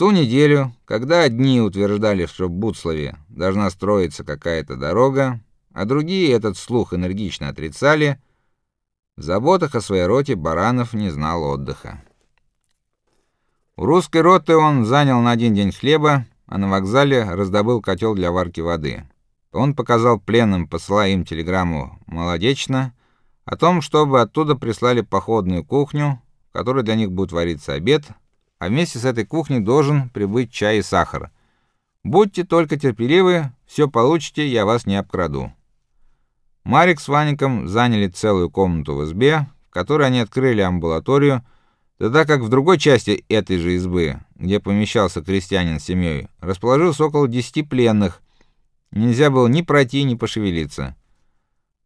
ту неделю, когда одни утверждали, что в Буцлаве должна строиться какая-то дорога, а другие этот слух энергично отрицали, в заботах о своей роте Баранов не знал отдыха. У русской роты он занял на один день хлеба, а на вокзале раздобыл котел для варки воды. Он показал пленным, посылая им телеграмму молодечно о том, чтобы оттуда прислали походную кухню, в которой для них будет вариться обед, а вместе с этой кухней должен прибыть чай и сахар. Будьте только терпеливы, все получите, я вас не обкраду. Марик с Ваником заняли целую комнату в избе, в которой они открыли амбулаторию, тогда как в другой части этой же избы, где помещался крестьянин с семьей, расположилось около десяти пленных. Нельзя было ни пройти, ни пошевелиться.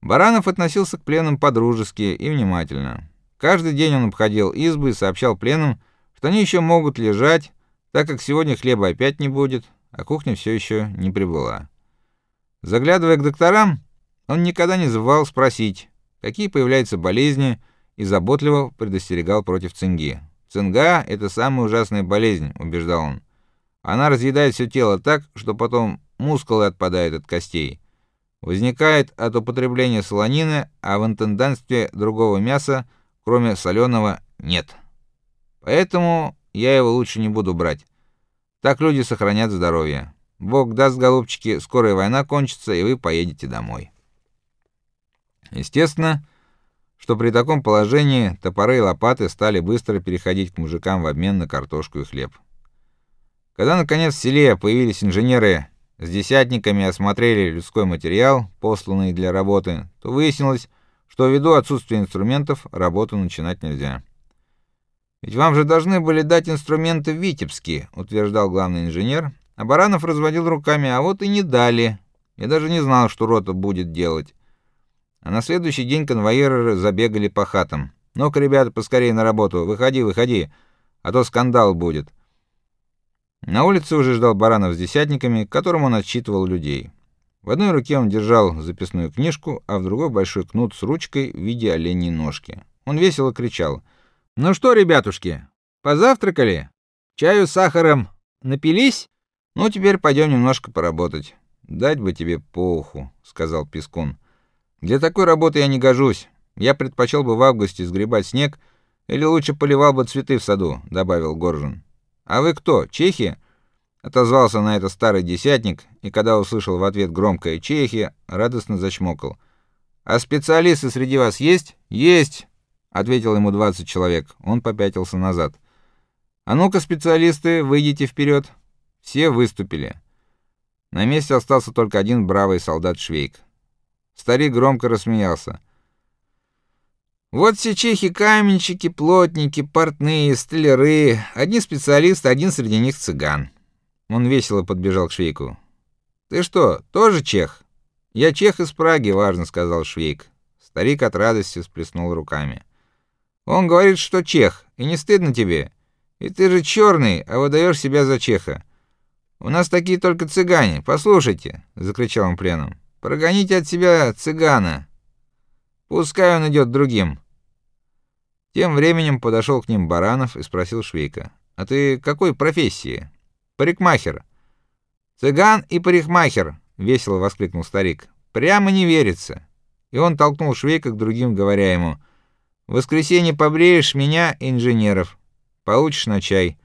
Баранов относился к пленным по-дружески и внимательно. Каждый день он обходил избы и сообщал пленным, что они еще могут лежать, так как сегодня хлеба опять не будет, а кухня все еще не прибыла. Заглядывая к докторам, он никогда не забывал спросить, какие появляются болезни, и заботливо предостерегал против цинги. Цинга это самая ужасная болезнь, убеждал он. Она разъедает все тело так, что потом мускулы отпадают от костей возникает от употребления солонины, а в интендантстве другого мяса, кроме соленого, нет. Поэтому я его лучше не буду брать. Так люди сохранят здоровье. Бог даст, голубчики, скоро война кончится, и вы поедете домой. Естественно, что при таком положении топоры и лопаты стали быстро переходить к мужикам в обмен на картошку и хлеб. Когда наконец в селе появились инженеры с десятниками осмотрели людской материал, посланный для работы, то выяснилось, что ввиду отсутствия инструментов работу начинать нельзя. Ведь вам же должны были дать инструменты в Витебске, утверждал главный инженер, а Баранов разводил руками: "А вот и не дали. Я даже не знал, что рота будет делать". А на следующий день конвоиры забегали по хатам. "Ну-ка, ребята, поскорее на работу. Выходи, выходи, а то скандал будет". На улице уже ждал Баранов с десятниками, которым он отчитывал людей. В одной руке он держал записную книжку, а в другой большой кнут с ручкой в виде оленьей ножки. Он весело кричал: "Ну что, ребятушки, позавтракали? Чаю с сахаром напились? Ну теперь пойдем немножко поработать. Дать бы тебе по уху", сказал Пескун. "Для такой работы я не гожусь. Я предпочел бы в августе сгребать снег или лучше поливал бы цветы в саду", добавил Горжин. А вы кто, чехи? отозвался на это старый десятник, и когда услышал в ответ громкое чехи, радостно зачмокал. А специалисты среди вас есть? Есть, ответил ему 20 человек. Он попятился назад. А ну-ка, специалисты, выйдите вперед. Все выступили. На месте остался только один бравый солдат Швейк. Старик громко рассмеялся. Вот все чехи каменщики, плотники, портные, столяры, одни специалисты, один среди них цыган. Он весело подбежал к Швейку. Ты что, тоже чех? Я чех из Праги, важно сказал Швейк. Старик от радости всплеснул руками. Он говорит, что чех, и не стыдно тебе? И ты же черный, а выдаешь себя за чеха. У нас такие только цыгане. Послушайте, закричал он пленным. Прогоните от себя цыгана. Пускай он идет другим. Тем временем подошел к ним Баранов и спросил Швейка: "А ты какой профессии?" "Парикмахер". "Цыган и парикмахер", весело воскликнул старик. "Прямо не верится". И он толкнул Швейка к другим, говоря ему: "В воскресенье побреешь меня, инженеров, получишь на чай.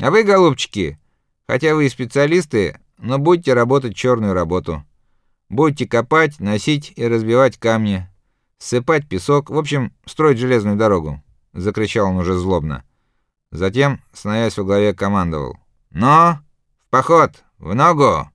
А вы, голубчики, хотя вы и специалисты, но будете работать черную работу. Будете копать, носить и разбивать камни, сыпать песок, в общем, строить железную дорогу, закричал он уже злобно. Затем, сноясь во главе, командовал: "Но в поход, в ногу!"